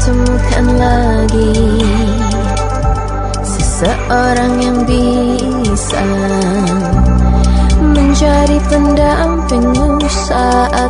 Temukan lagi. Seseorang yang bisa Menjadi pendampingmu saat